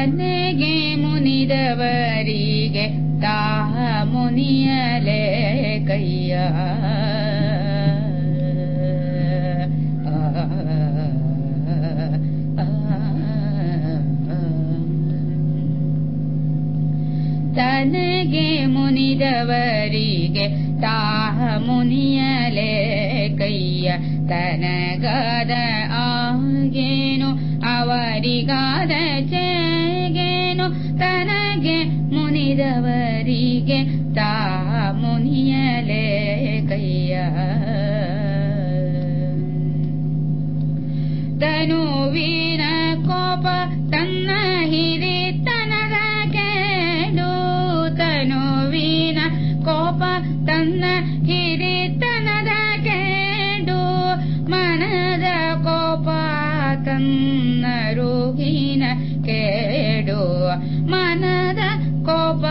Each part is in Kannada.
ಸಾಧನೆಗೆ ಮುನಿದವರಿಗೆ ತಾಹ ಮುನಿಯಲೆ ಕೈಯ. ತನಗೆ ಮುನಿದವರಿಗೆ ತಾಹ ಮುನಿಯಲೆ ಕೈಯ. ತನಗಾದ ಆಗೇನು ಅವರಿಗಾದ ಚೇ ಚೇಗೇನು ತನಗೆ ಮುನಿದವರಿಗೆ ತಾ ಮುನಿಯಲೇ ಕೈಯ. ತನುವಿನ ಕೋಪ ತನ್ನ ಹಿರಿತನದ ಕೇಳು ತನುವಿನ ಕೋಪ ತನ್ನ ಹಿರಿತನದ ತನ್ನ ರೋಗಿನ ಕೇಡು. ಮನದ ಕೋಪ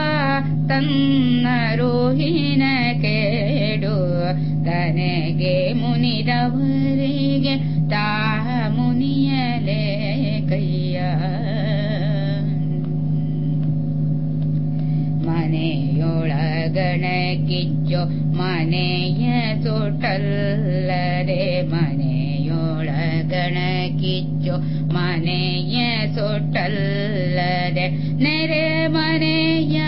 ತನ್ನ ರೋಹಿನ ಕೇಡು. ತನಗೆ ಮುನಿದವರಿಗೆ ತಾ ಮುನಿಯಲೇ ಕೈಯ. ಮನೆಯೊಳಗಣ ಕಿಚ್ಚು ಮನೆಯ ಸುಟಲ್ಲದೆ ಮನೆಯೊಳಗಣ ಕಿಚ್ಚು ಮನೆಯ ಸುಟಲ್ಲದೆ ನೆರೆ ಮನೆಯ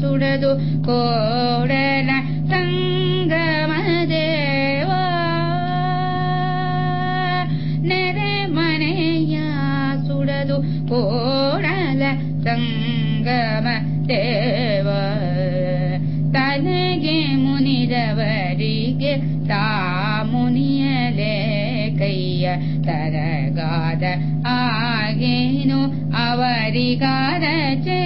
ಸುಡದು ಕೋಡಲ ಸಂಗಮ ದೇವ ನೆರೆ ಮನೆಯ ಸುಡದು ಕೋಡಲ ಸಂಗಮ ದೇವ ತನಗೆ ಮುನಿದವರಿಗೆ ತಾ ಮುನಿಯಲೇ ಕೈಯ ತರಗಾದ ಆಗೇನು ಅವರಿಗಾದ ಚೇ